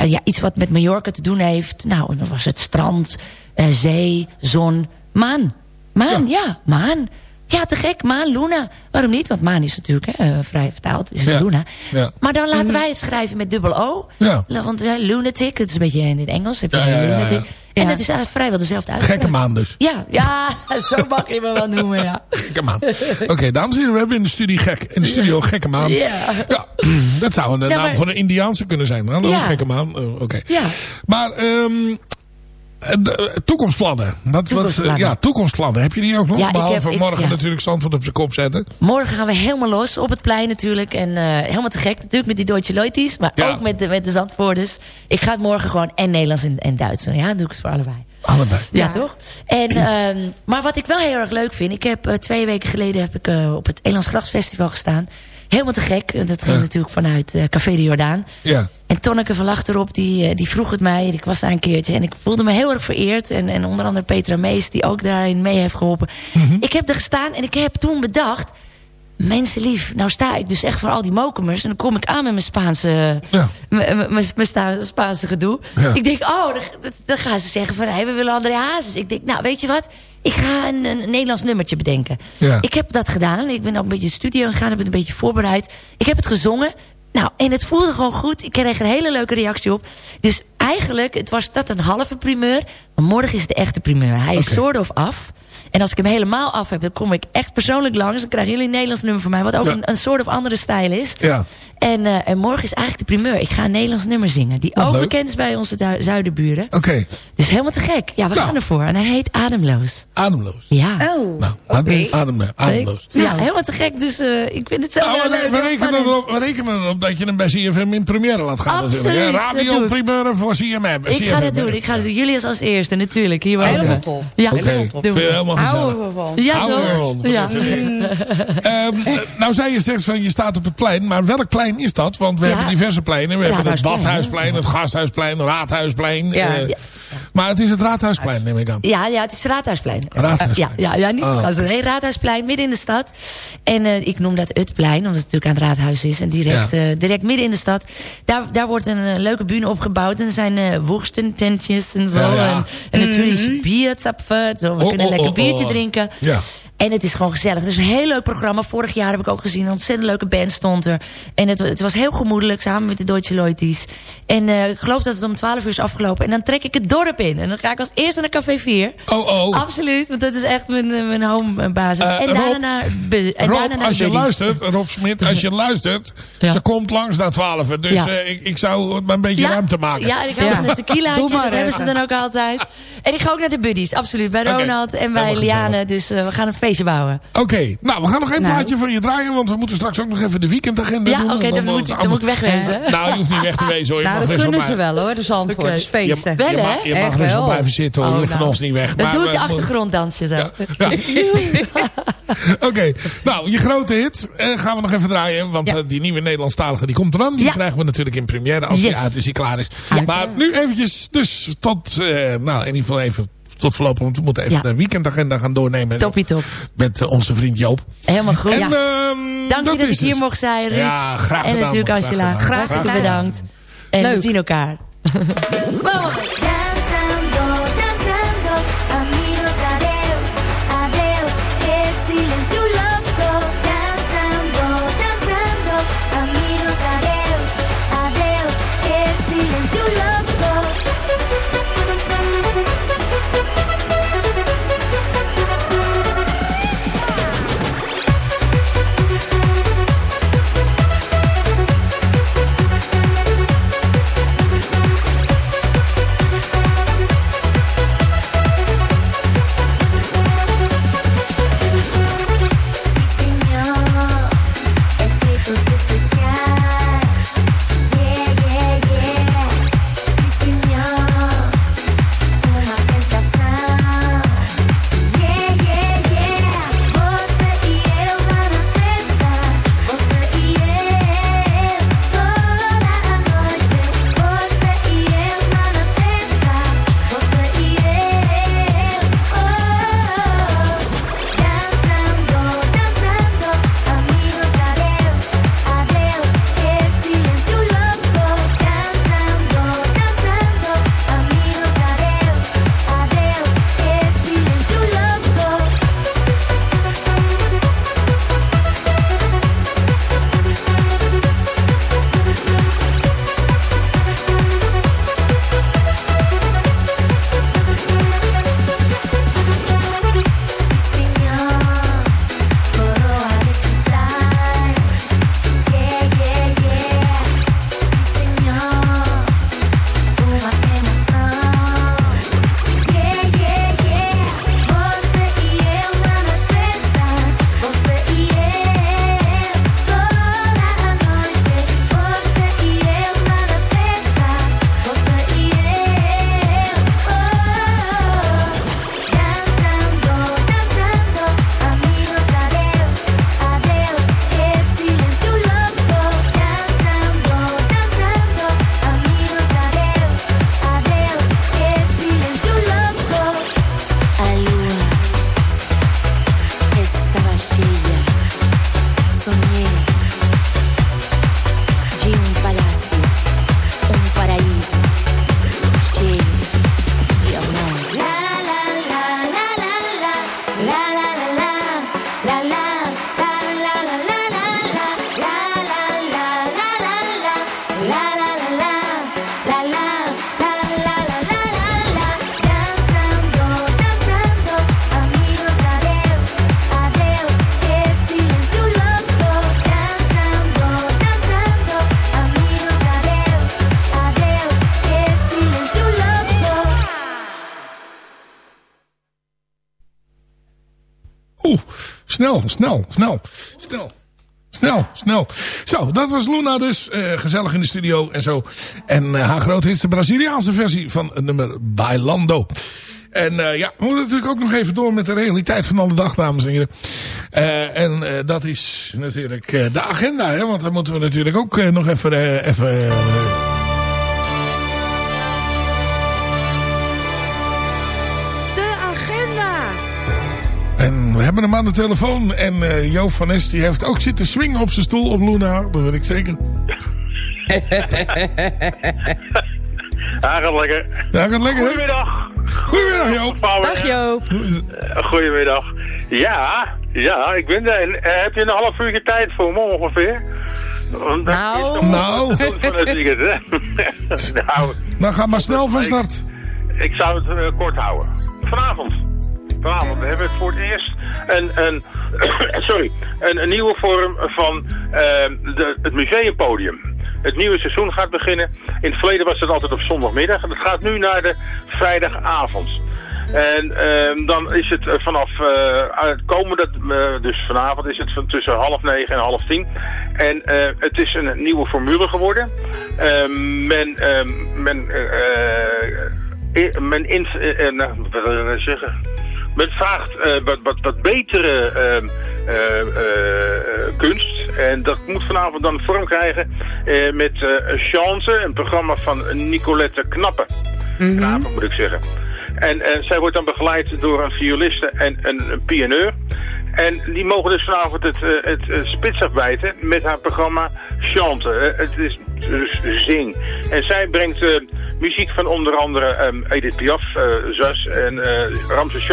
Ja, iets wat met Mallorca te doen heeft. Nou, en dan was het strand, eh, zee, zon, maan. Maan, ja. maan. Ja, te gek, maan, Luna. Waarom niet? Want maan is natuurlijk hè, eh, vrij vertaald. Is het Ja. Luna. Ja. Maar dan laten wij het schrijven met dubbel O. Ja. Want eh, lunatic, dat is een beetje in het Engels. Heb je lunatic. En het is eigenlijk vrijwel dezelfde uitspraak. Gekke maan dus. Ja, ja, zo mag je me wel noemen, ja. Gekke maan. Oké, dames en heren, we hebben in de, studie gek, in de studio Gekke maan. Ja. Ja, dat zou een naam maar- voor een Indiaanse kunnen zijn. Hallo. Gekke maan. Oh, Oké. Ja. Maar ehm, eh, de- toekomstplannen. Wat, ja, toekomstplannen. Heb je die ook nog? Ja, ik Behalve heb- ik- morgen ja. natuurlijk Zandvoort op zijn kop zetten. Morgen gaan we helemaal los op het plein natuurlijk. En eh, helemaal te gek. Natuurlijk met die Deutsche Leuties. Maar Ja. ook met de, met de Zandvoorters. Ik ga het morgen gewoon en Nederlands en, en Duits doen. Ja, dan doe ik het voor allebei. Allebei. Ja, toch? En, ehm, maar wat ik wel heel erg leuk vind. Ik heb eh, twee weken geleden heb ik, eh, op het Elands Grasfestival gestaan. Helemaal te gek. En Dat ging Ja. natuurlijk vanuit eh, Café de Jordaan. Ja. En Tonneke van Lachterop, die, eh, die vroeg het mij. Ik was daar een keertje en ik voelde me heel erg vereerd. En, en onder andere Petra Mees, die ook daarin mee heeft geholpen. Mhm. Ik heb er gestaan en ik heb toen bedacht... Mensen lief, nou sta ik dus echt voor al die mokumers. En dan kom ik aan met mijn Spaanse, Ja. mijn Spaanse gedoe. Ja. Ik denk, oh, dan gaan ze zeggen van... Hey, we willen André Hazes. Ik denk, nou, weet je wat? Ik ga een, een Nederlands nummertje bedenken. Ja. Ik heb dat gedaan. Ik ben ook een beetje in de studio gegaan. Heb het een beetje voorbereid. Ik heb het gezongen. Nou, en het voelde gewoon goed. Ik kreeg een hele leuke reactie op. Dus eigenlijk, het was dat een halve primeur. Maar morgen is de echte primeur. Hij is soort of af. En als ik hem helemaal af heb, dan kom ik echt persoonlijk langs. Dan krijgen jullie een Nederlands nummer van mij. Wat ook Ja. een, een soort of andere stijl is. Ja. En, eh, en morgen is eigenlijk de primeur. Ik ga een Nederlands nummer zingen. Die Wat ook leuk. bekend is bij onze zuidenburen. Oké. Dus helemaal te gek. Ja, we Nou. gaan ervoor. En hij heet Ademloos. Ademloos. Ja. Oh, Nou, oké. adem, ademloos. Ja, helemaal te gek. Dus eh, ik vind het zelf Nou, heel we, leuk. we, heel rekenen erop, we rekenen erop dat je hem bij CFM in première laat gaan. Absoluut, natuurlijk, dat Radio primeur voor CMM. Ik ga dat doen. Ik ga dat doen. Jullie als, als eerste, natuurlijk. Hier worden Helemaal top. Ja, Oké, helemaal top. helemaal gezellig. Houden we van. Ja, Houden we zo. ervan. Ja. Ehm, eh, nou zei je steeds van je staat op het plein. Maar welk plein is dat? Want we Ja. hebben diverse pleinen. We hebben het Badhuisplein, het Gasthuisplein, het Raadhuisplein. Ja. eh, Ja. Maar het is het Raadhuisplein neem ik aan. Ja, ja, het is Raadhuisplein. Raadhuisplein. Ja, ja, ja niet Oh, het. Nee, Raadhuisplein, midden in de stad. En eh, ik noem dat het plein, omdat het natuurlijk aan het raadhuis is. En direct, eh, direct midden in de stad. Daar, daar wordt een eh, leuke bühne opgebouwd. En er zijn eh worstententjes en zo. En, en natuurlijk bierzapfen. Zo, we Oh, kunnen oh, lekker oh, biertje oh. drinken. Ja. En het is gewoon gezellig. Het is een heel leuk programma. Vorig jaar heb ik ook gezien. Een ontzettend leuke band stond er. En het, het was heel gemoedelijk samen met de Deutsche Leuties. En eh, ik geloof dat het om 12 uur is afgelopen. En dan trek ik het dorp in. En dan ga ik als eerste naar Café 4. Oh, oh. Absoluut, want dat is echt mijn, eh, mijn home basis. Eh, en Rob, daarna naar, en Rob, daarna naar als je luistert, Rob Smit, als je luistert, Ja. ze komt langs naar 12. Dus Ja. ik, ik zou een beetje ruimte maken. Ja, en ik ga Ja. met een maar dat hebben ze dan ook altijd. En ik ga ook naar de buddies, absoluut. Bij Ronald en bij Liane. Dus we gaan een feestje bouwen. Oké, nou we gaan nog één Nou. plaatje van je draaien, want we moeten straks ook nog even de weekendagenda Ja, doen. oké, En dan, moet, dan moet ik wegwezen. Nou, je hoeft niet weg te wezen hoor. Je Nou, dat wel kunnen ze wel hoor, de Zandvoorters feesten. Je, Wel, je hè? mag, je mag wel. blijven zitten hoor. je Oh, hoeft van nou. ons niet weg. Dan maar, doe ik de eh, achtergronddansje zo. Ja, ja. Oké, nou, je grote hit eh, gaan we nog even draaien. Want Ja. eh, die nieuwe Nederlandstalige die komt eraan. Die Ja. krijgen we natuurlijk in première als die uit is, die klaar is. Maar nu eventjes, dus tot, eh, nou in ieder geval even tot voorlopig. Want we moeten even Ja. de weekendagenda gaan doornemen. Toppie top. Met eh, onze vriend Joop. Helemaal goed. En, ja. ehm, Dank je dat is ik hier mocht zijn, Ruud. Ja, graag En gedaan, natuurlijk man. Angela. Graag gedaan. Graag gedaan. bedankt. En we zien elkaar. snel, snel, snel, snel. Snel, snel. Zo, dat was Luna dus. eh, gezellig in de studio en zo. En eh, haar groot is de Braziliaanse versie van het nummer Bailando. En eh, ja, we moeten natuurlijk ook nog even door met de realiteit van alle dag, dames en heren. En dat is natuurlijk de agenda, hè. Want daar moeten we natuurlijk ook nog even... even we hebben hem aan de telefoon. En eh Joop van Est die heeft ook zitten swingen op zijn stoel op Luna. Dat weet ik zeker. Ja, gaat lekker. Ja, gaat lekker, hè? Goedemiddag. Goedemiddag, Joop. Dag, Joop. Goedemiddag. Ja, ja, ik ben er. En, eh, heb je een half uurtje tijd voor me ongeveer? Want dat Nou. Nou. nou, Nou, ga maar snel van start. ik zou het eh, kort houden. Vanavond. Hebben we het voor het eerst een, een, sorry, een, nieuwe vorm van eh, de, het museumpodium. Het nieuwe seizoen gaat beginnen. In het verleden was het altijd op zondagmiddag. Het gaat nu naar de vrijdagavond. En ehm, dan is het eh, vanaf eh, het komende, eh, dus vanavond is het van tussen half negen en half tien. En eh, het is een nieuwe formule geworden. Ehm, men, ehm, men, eh, eh, men in, eh, eh, nou, ik zeggen? Men vraagt eh, wat, wat, wat betere ehm, eh, eh, kunst. En dat moet vanavond dan vorm krijgen met Chance, een programma van Nicolette Knappen. Knappen moet ik zeggen. En zij wordt dan begeleid door een violiste en een, een pianeur. En die mogen dus vanavond het, het, eh, spits afbijten met haar programma Chante. Het is zing. En zij brengt eh, muziek van onder andere ehm, Edith Piaf, eh Zas en eh Ramses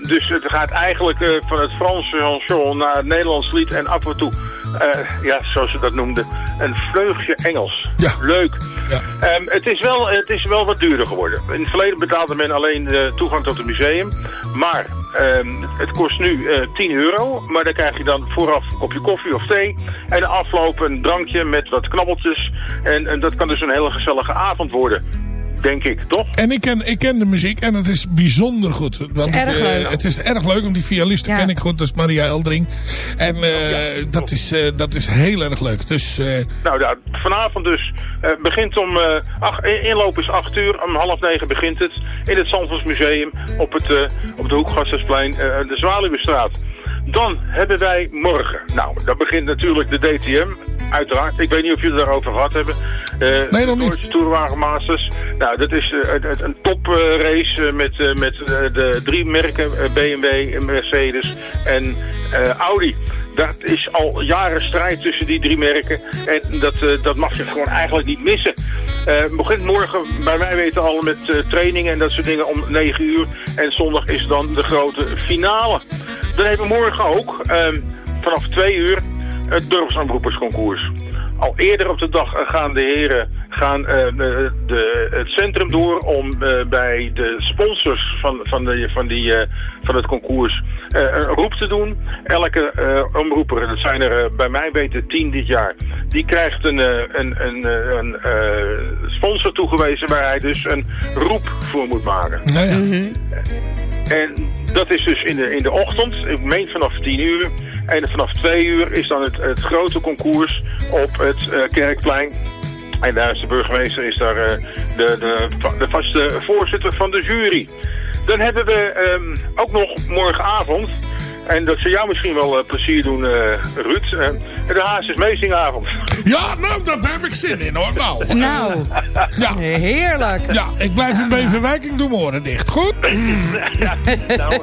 dus het gaat eigenlijk van het Franse chanson naar het Nederlands lied en af en toe, eh, ja, zoals ze dat noemden, een vleugje Engels. Ja. Leuk. Ja. Ehm, het, is wel, het is wel wat duurder geworden. In het verleden betaalde men alleen de toegang tot het museum. Maar ehm, het kost nu eh 10 euro. Maar dan krijg je dan vooraf een kopje koffie of thee. En afloop een drankje met wat knabbeltjes. En, en dat kan dus een hele gezellige avond worden. Denk ik, toch? En ik ken, ik ken de muziek en het is bijzonder goed. Want, erg eh, leuk. het is erg leuk, want die violiste Ja. ken ik goed. Dat is Maria Eldring. En eh, dat, is, eh, dat is heel erg leuk. Dus eh, Nou ja, vanavond dus eh, begint om... eh ach, in- inloop is 8 uur, om half negen begint het. In het Zandvoortsmuseum op, het, eh, op de hoek Gasthuisplein, eh, de Zwaluwestraat. Dan hebben wij morgen... Nou, dan begint natuurlijk de DTM, uiteraard. Ik weet niet of jullie daarover gehad hebben. Eh Nee, nog niet. Tourwagen Masters. Nou, dat is eh, een toprace eh, met, met de drie merken, BMW, Mercedes en Audi. Dat is al jaren strijd tussen die drie merken. En dat, dat mag je gewoon eigenlijk niet missen. Het begint morgen, bij mij weten al, met trainingen en dat soort dingen om 9 uur. En zondag is dan de grote finale. Dan hebben we morgen ook, ehm, vanaf 2 uur, het dorpsomroepersconcours. Al eerder op de dag gaan de heren gaan, eh, de, het centrum door om eh, bij de sponsors van, van, de, van, die, eh, van het concours roep te doen. Elke eh, omroeper, dat zijn er eh, bij mij weten tien dit jaar, die krijgt een, eh, een, een, eh, een eh, sponsor toegewezen waar hij dus een roep voor moet maken. nou ja. En dat is dus in de, in de ochtend, ik meen vanaf 10 uur. En vanaf 2 uur is dan het, het grote concours op het eh, Kerkplein. En daar is de burgemeester is daar eh, de, de, de vaste voorzitter van de jury. Dan hebben we ehm, ook nog morgenavond, en dat zou jou misschien wel eh, plezier doen, eh, Ruud, eh, de Hazes Meezingavond. ja, nou, daar heb ik zin in hoor. Nou, Nou, ja. heerlijk. ja, ik blijf in Beverwijk, ik doe mijn oren dicht. Goed? ja, nou,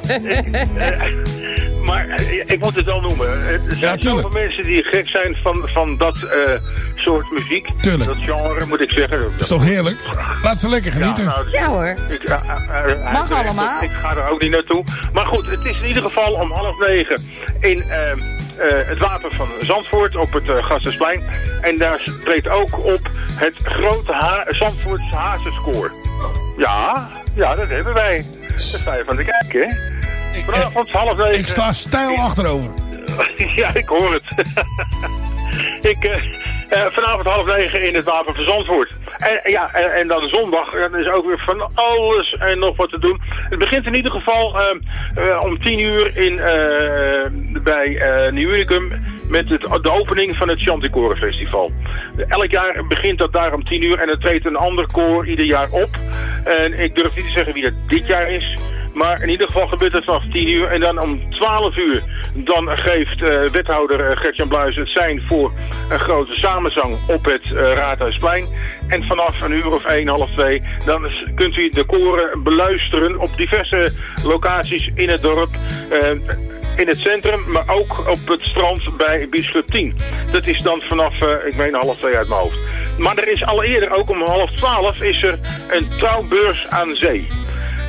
maar eh, ik moet het wel noemen. Er zijn Ja, zoveel mensen die gek zijn van, van dat eh, soort muziek. Tuurlijk. Dat genre, moet ik zeggen. Dat is toch heerlijk? Laat ze lekker genieten. nou, Ja hoor. ik, eh, eh, eh, Mag eh, allemaal. Ik ga er ook niet naartoe. Maar goed, het is in ieder geval om half negen in eh, eh, het wapen van Zandvoort op het uh, Gasthuisplein. En daar treedt ook op het grote ha Zandvoorts Hazenscore. Ja, ja, dat hebben wij. Daar sta je van te kijken, hè? Vanavond half negen. Ik sta stijl achterover. ja, ik hoor het. ik, eh, eh, vanavond half negen in het Wapen van Zandvoort. En, ja, en, en dan zondag, dan is ook weer van alles en nog wat te doen. Het begint in ieder geval eh, eh, om tien uur in, eh, bij eh Nieuw Unicum met het, de opening van het Chanticoren Festival. Elk jaar begint dat daar om tien uur en het treedt een ander koor ieder jaar op. En ik durf niet te zeggen wie dat dit jaar is. Maar in ieder geval gebeurt het vanaf 10 uur. En dan om 12 uur dan geeft eh, wethouder eh, Gert-Jan Bluis het zijn voor een grote samenzang op het eh, Raadhuisplein. En vanaf een uur of 1, half 2, dan kunt u de koren beluisteren op diverse locaties in het dorp. in het centrum, maar ook op het strand bij Biesclub 10. Dat is dan vanaf, eh, ik meen half twee uit mijn hoofd. Maar er is al eerder, ook om half twaalf, is er een trouwbeurs aan zee.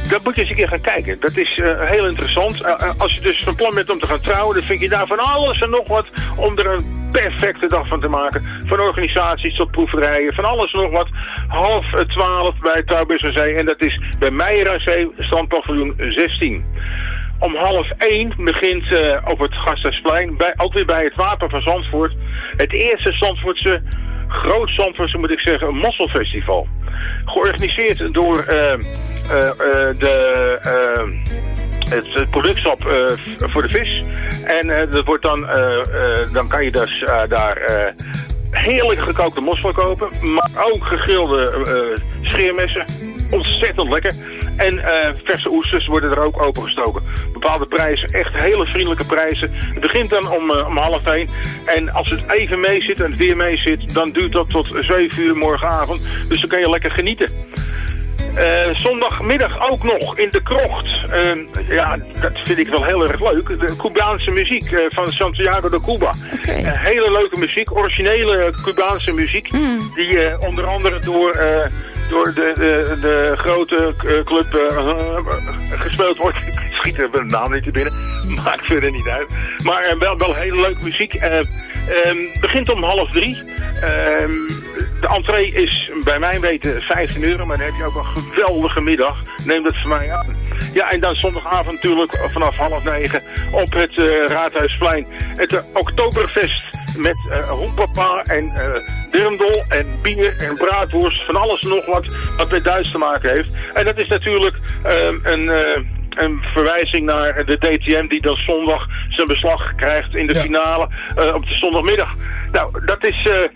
Dat moet je eens een keer gaan kijken. Dat is eh, heel interessant. Eh, eh, als je dus van plan bent om te gaan trouwen, dan vind je daar van alles en nog wat om er een perfecte dag van te maken. Van organisaties tot proeverijen, van alles en nog wat. Half twaalf bij Trouwbeurs aan Zee. En dat is bij Meijer aan Zee, strandpaviljoen 16. Om half één begint eh, op het Gasthuisplein, bij, ook weer bij het Wapen van Zandvoort, het eerste Zandvoortse, groot Zandvoortse moet ik zeggen, mosselfestival. Georganiseerd door eh, eh, eh, de, het, v- voor de vis. En dat wordt dan, dan kan je dus daar heerlijk gekookte mosselen kopen, maar ook gegrilde eh, scheermessen. Ontzettend lekker. En eh, verse oesters worden er ook opengestoken. Bepaalde prijzen, echt hele vriendelijke prijzen. Het begint dan om, om half één. En als het even mee zit en het weer mee zit, dan duurt dat tot 7 uur morgenavond. Dus dan kan je lekker genieten. Eh, zondagmiddag ook nog in de krocht. Eh, ja, dat vind ik wel heel erg leuk. De Cubaanse muziek eh, van Santiago de Cuba. Eh, hele leuke muziek, originele Cubaanse muziek. Die eh, onder andere door, door de, de, de grote club gespeeld wordt. Schiet er de naam niet te binnen. Maakt verder niet uit. Maar wel, wel hele leuke muziek. Eh, ehm, begint om half drie. Ehm, de entree is bij mijn weten 15 euro, maar dan heb je ook een geweldige middag. Neem dat voor mij aan. Ja, en dan zondagavond natuurlijk vanaf half negen op het eh, Raadhuisplein. Het eh, Oktoberfest met hoenpapa en eh dirndl en bier en braadworst. Van alles en nog wat wat met Duits te maken heeft. En dat is natuurlijk ehm, een... een verwijzing naar de DTM die dan zondag zijn beslag krijgt in de finale eh, op de zondagmiddag. Nou, dat is... eh,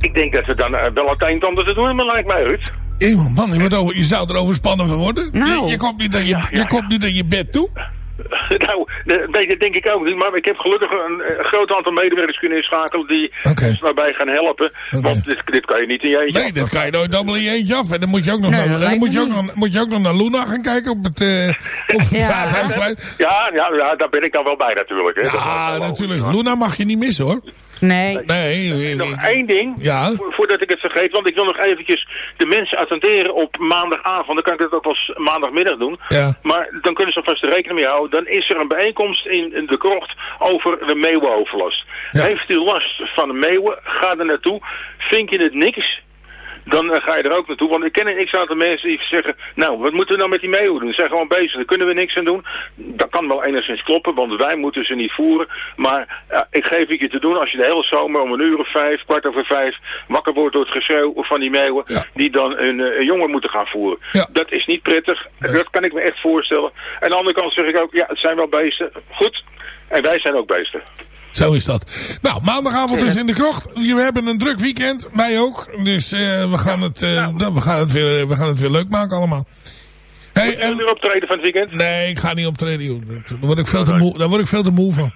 ik denk dat we dan eh, wel het eind anders te doen hebben, lijkt mij. Eh, man, je, wordt over, je zou er overspannen van worden. Nou. Je, je komt niet aan je, je, komt niet aan je bed toe. nou, nee, dat denk ik ook niet. Maar ik heb gelukkig een, eh, groot aantal medewerkers kunnen inschakelen die ons daarbij gaan helpen. Want dit, dit kan je niet in je eentje. Nee, dat kan je nooit allemaal in je eentje af. En dan moet je ook nog, naar, dan moet je ook nog, moet je ook nog naar Luna gaan kijken op het, eh op het Raadhuisplein. Ja, ja, ja, daar ben ik dan wel bij natuurlijk. Hè. Ja, natuurlijk. Luna mag je niet missen hoor. Nee. Nee. Nog één ding, Ja. vo- voordat ik het vergeet, want ik wil nog eventjes de mensen attenderen op maandagavond. Dan kan ik dat ook wel eens maandagmiddag doen. Ja. Maar dan kunnen ze vast rekening mee houden. Dan is er een bijeenkomst in, in de krocht over de meeuwenoverlast. Heeft u last van de meeuwen, ga er naartoe. Vind je het niks, dan eh, ga je er ook naartoe. Want ik ken een x-aantal mensen die zeggen... Nou, wat moeten we nou met die meeuwen doen? Ze zijn gewoon bezig, daar kunnen we niks aan doen. Dat kan wel enigszins kloppen, want wij moeten ze niet voeren. Maar eh, ik geef het je te doen als je de hele zomer om een uur of vijf, kwart over vijf... wakker wordt door het geschreeuw van die meeuwen... die dan een, eh, een jongen moeten gaan voeren. Dat is niet prettig. Dat kan ik me echt voorstellen. En aan de andere kant zeg ik ook... Ja, het zijn wel beesten. Goed. En wij zijn ook beesten. Zo is dat. Nou, maandagavond dus in de krocht. We hebben een druk weekend. Wij ook. Dus eh, we, gaan het, eh, dan- we, gaan het weer, we gaan het weer leuk maken allemaal. Hey, en... weer optreden van het weekend? Nee, ik ga niet optreden. joh. Daar word ik veel te moe, daar word ik veel te moe van.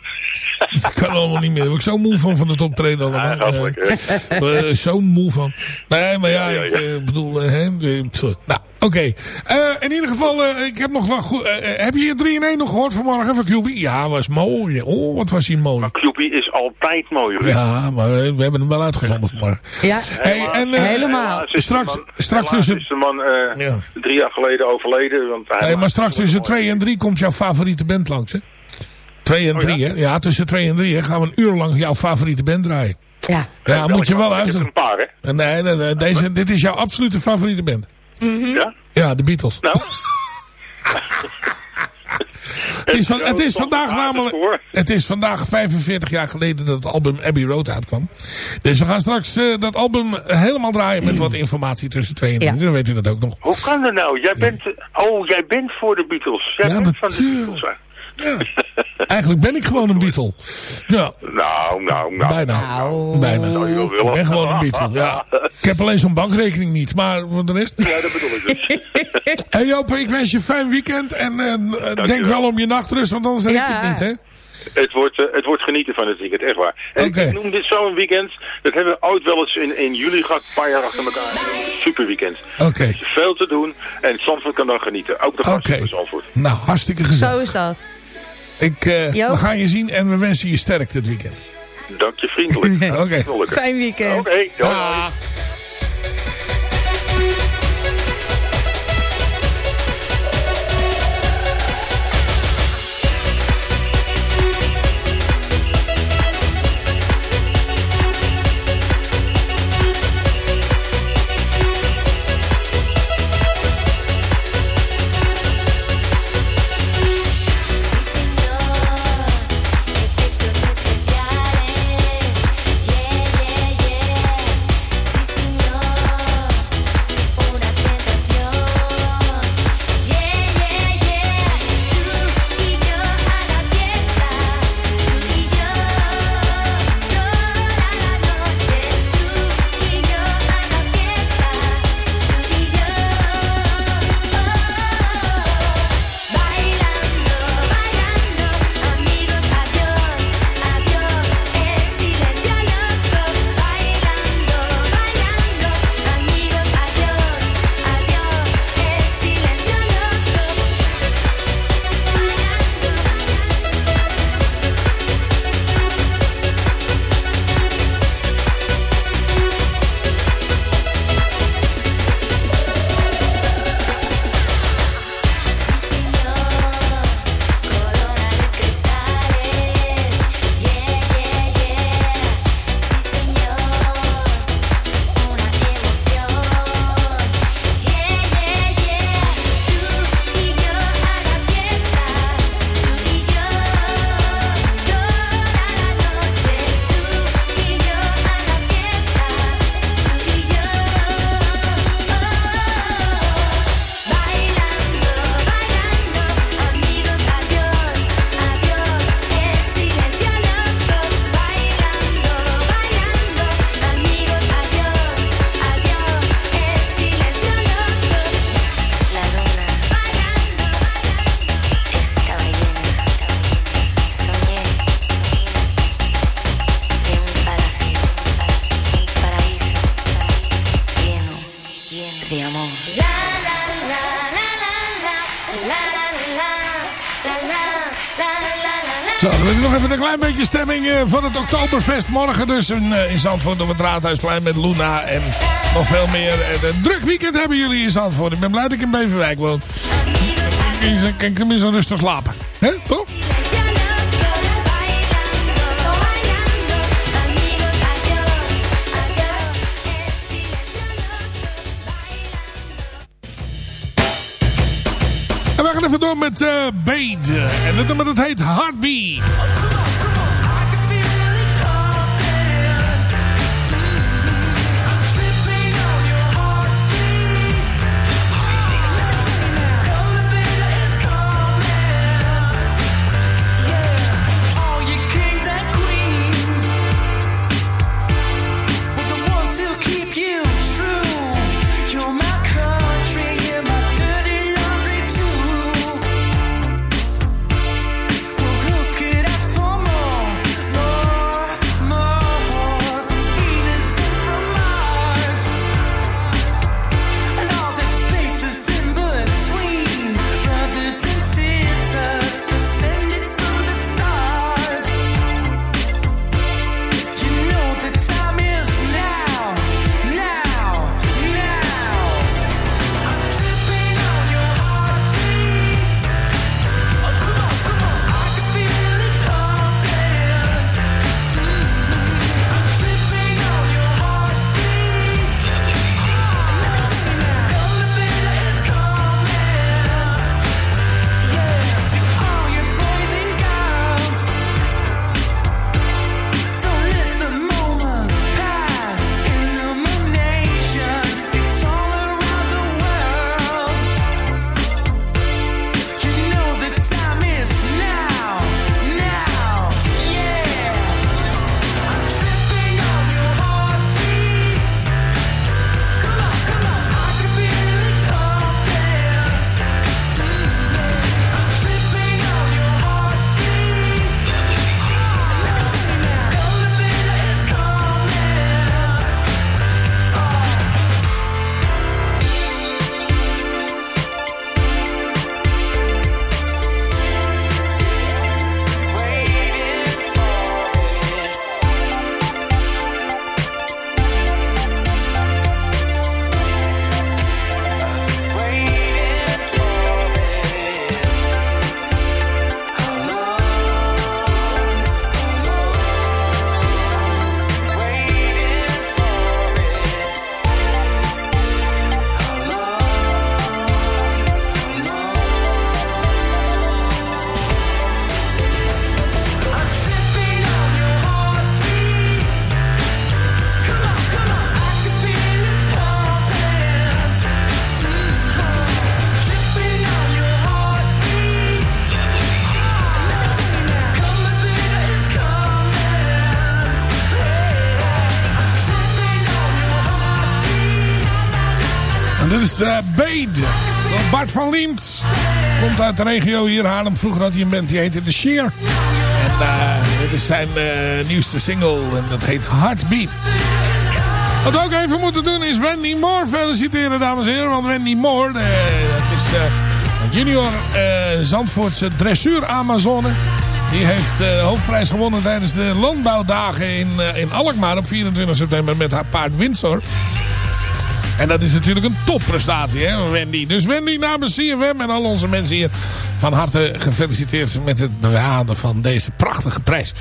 Ik kan allemaal niet meer. Daar word ik zo moe van, van het optreden allemaal. Eh, eh, zo moe van. Nee, maar ja, ik bedoel... hè, nou, oké. Eh, in ieder geval, eh, ik heb nog wel goed... eh, heb je 3 in 1 nog gehoord vanmorgen van QB? Ja, was mooi. Oh, wat was hij mooi. Cupie is altijd mooi, Ruud. Ja, maar we hebben hem wel uitgezonden vanmorgen. Ja, hey, en, eh, is Straks, man, straks tussen... is de man eh, drie jaar geleden overleden. Want hij Hey, maar straks tussen 2 en 3 komt jouw favoriete band langs, hè? 2 en 3, hè? Ja, tussen 2 en 3 hè, gaan we een uur lang jouw favoriete band draaien. Ja. Ja, moet je wel luisteren. een paar, hè? Nee, nee, nee, deze, dit is jouw absolute favoriete band. Ja? Ja, de Beatles. Nou? is, van, het is vandaag namelijk... Het is vandaag 45 jaar geleden dat het album Abbey Road uitkwam. Dus we gaan straks eh, dat album helemaal draaien met wat informatie tussen twee en drie. Dan weet u dat ook nog. Hoe kan dat nou? Jij bent, oh, jij bent voor de Beatles. Jij Ja, bent van de natuurlijk. Beatles. Eigenlijk ben ik gewoon een Beatle. Ja, Nou, nou, nou. bijna. Bijna. Zou je wel willen. Ik ben gewoon een Beatle, ja. Ik heb alleen zo'n bankrekening niet, maar voor de rest... Ja, dat bedoel ik dus. Hey Joop, ik wens je een fijn weekend en eh, denk wel om je nachtrust, want anders zeg ik het niet, hè? Het wordt, eh, het wordt genieten van het weekend, echt waar. En Oké. ik noem dit zo'n weekend, dat hebben we ooit wel eens in, in juli gehad, een paar jaar achter elkaar. Super weekend. Oké. Er is veel te doen en Zandvoort kan dan genieten. Ook de gasten Oké. van Zandvoort. Nou, hartstikke gezellig. Zo is dat. Ik, eh, Joop? we gaan je zien en we wensen je sterk dit weekend. Dank je vriendelijk. Oké. Fijn weekend. Oké, doei. Van het Oktoberfest. Morgen dus in, eh, in Zandvoort op het Raadhuisplein met Luna en nog veel meer. En een druk weekend hebben jullie in Zandvoort. Ik ben blij dat ik in Beverwijk woon. Dan kan ik tenminste rustig slapen. Hè, toch? En we gaan even door met eh Bade. En het nummer dat heet Heartbeat. Uh, Bade. Bart van Liemt. Komt uit de regio hier. Haarlem. Vroeger had hij een band die heette The Sheer. En uh, dit is zijn uh, nieuwste single. En dat heet Heartbeat. Wat we ook even moeten doen is Wendy Moore feliciteren, dames en heren. Want Wendy Moore, dat is junior Zandvoortse dressuur Amazone. Die heeft de hoofdprijs gewonnen tijdens de landbouwdagen in, in Alkmaar op 24 september met haar paard Windsor. En dat is natuurlijk een topprestatie, hè, Wendy. Dus Wendy namens CFM en al onze mensen hier van harte gefeliciteerd met het behalen van deze prachtige prijs.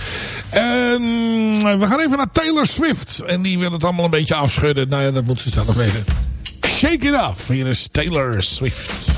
En we gaan even naar Taylor Swift. En die wil het allemaal een beetje afschudden. Nou ja, dat moet ze zelf weten. Shake it off. Hier is Taylor Swift.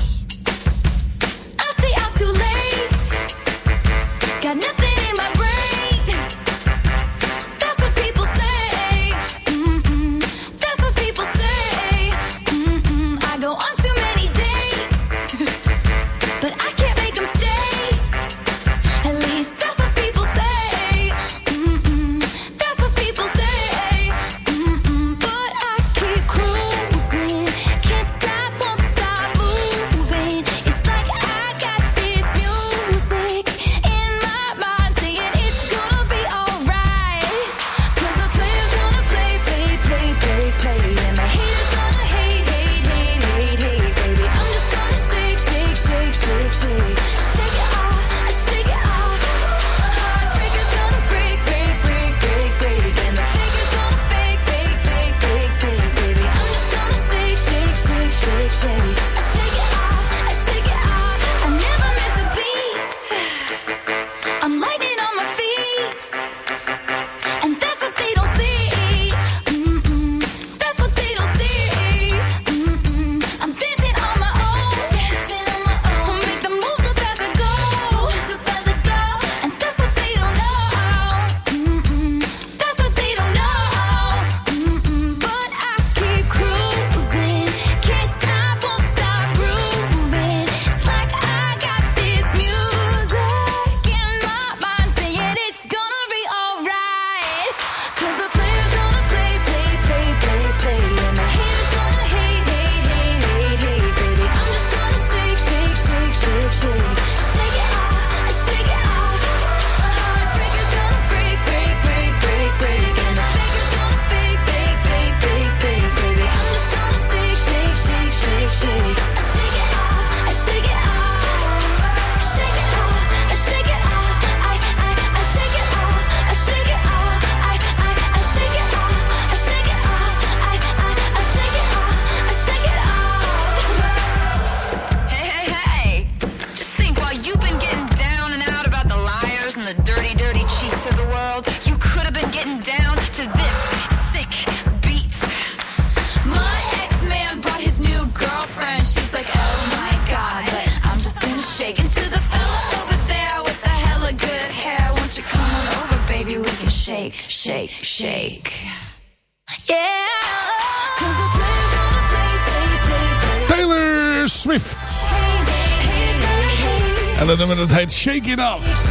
Dat heet Shake It Off.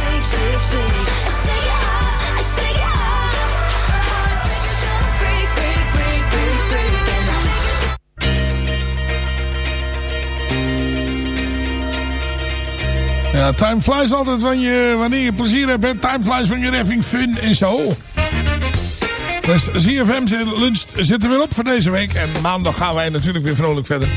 Ja, time flies altijd wanneer je, wanneer je plezier hebt. Time flies when you're having fun en zo. Dus ZFM lunch zit er weer op voor deze week. En maandag gaan wij natuurlijk weer vrolijk verder.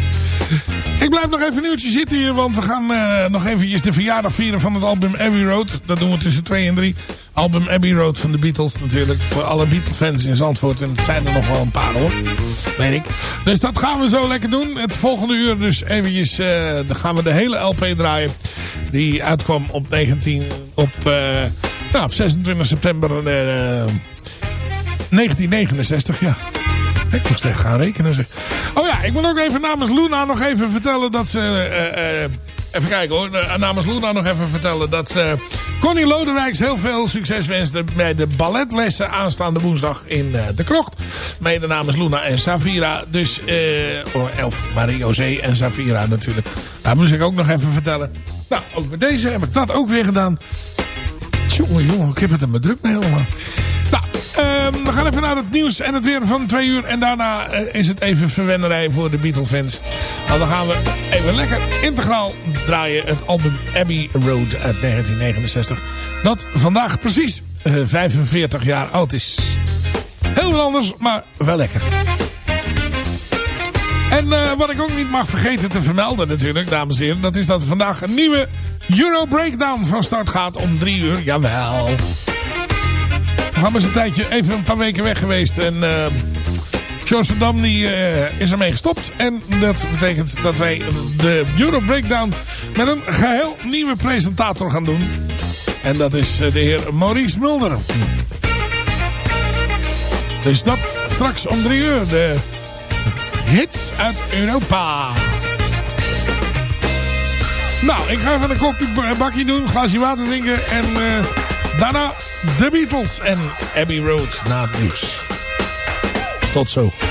Ik blijf nog even een uurtje zitten hier, want we gaan uh, nog eventjes de verjaardag vieren van het album Abbey Road. Dat doen we tussen 2 en 3. Album Abbey Road van de Beatles natuurlijk. Voor alle Beatle-fans in Zandvoort. En het zijn er nog wel een paar hoor. Weet ik. Dus dat gaan we zo lekker doen. Het volgende uur dus eventjes, uh, dan gaan we de hele LP draaien. Die uitkwam op 19, op, uh, nou, op 26 september 1969, ja. Ik moest echt gaan rekenen. Zeg. Ik wil ook even namens Luna nog even vertellen dat ze... Uh, uh, even kijken hoor. Namens Luna nog even vertellen dat ze Connie Lodewijks heel veel succes wenst bij de balletlessen aanstaande woensdag in de Krocht. Mede namens Luna en Safira. Dus, oh, Elf, Marie-José en Safira natuurlijk. Dat moest ik ook nog even vertellen. Nou, ook bij deze heb ik dat ook weer gedaan. Jongen, jongen, ik heb het er maar druk mee allemaal. Nou, eh we gaan even naar het nieuws en het weer van twee uur. En daarna eh, is het even verwennerij voor de Beatles-fans. Nou, dan gaan we even lekker integraal draaien. Het album Abbey Road uit 1969. Dat vandaag precies eh, 45 jaar oud is. Heel wat anders, maar wel lekker. En eh, wat ik ook niet mag vergeten te vermelden natuurlijk, dames en heren. Dat is dat vandaag een nieuwe Euro Breakdown van start gaat om drie uur. Jawel. Gaan eens een tijdje even een paar weken weg geweest. En uh, George van Dam die, uh, is ermee gestopt. En dat betekent dat wij de Euro Breakdown met een geheel nieuwe presentator gaan doen. En dat is uh, de heer Maurice Mulder. Dus dat straks om drie uur. De hits uit Europa. Nou, ik ga even een kopje bakje doen, een glaasje water drinken en uh, daarna de Beatles en Abbey Road na het nieuws. Tot zo.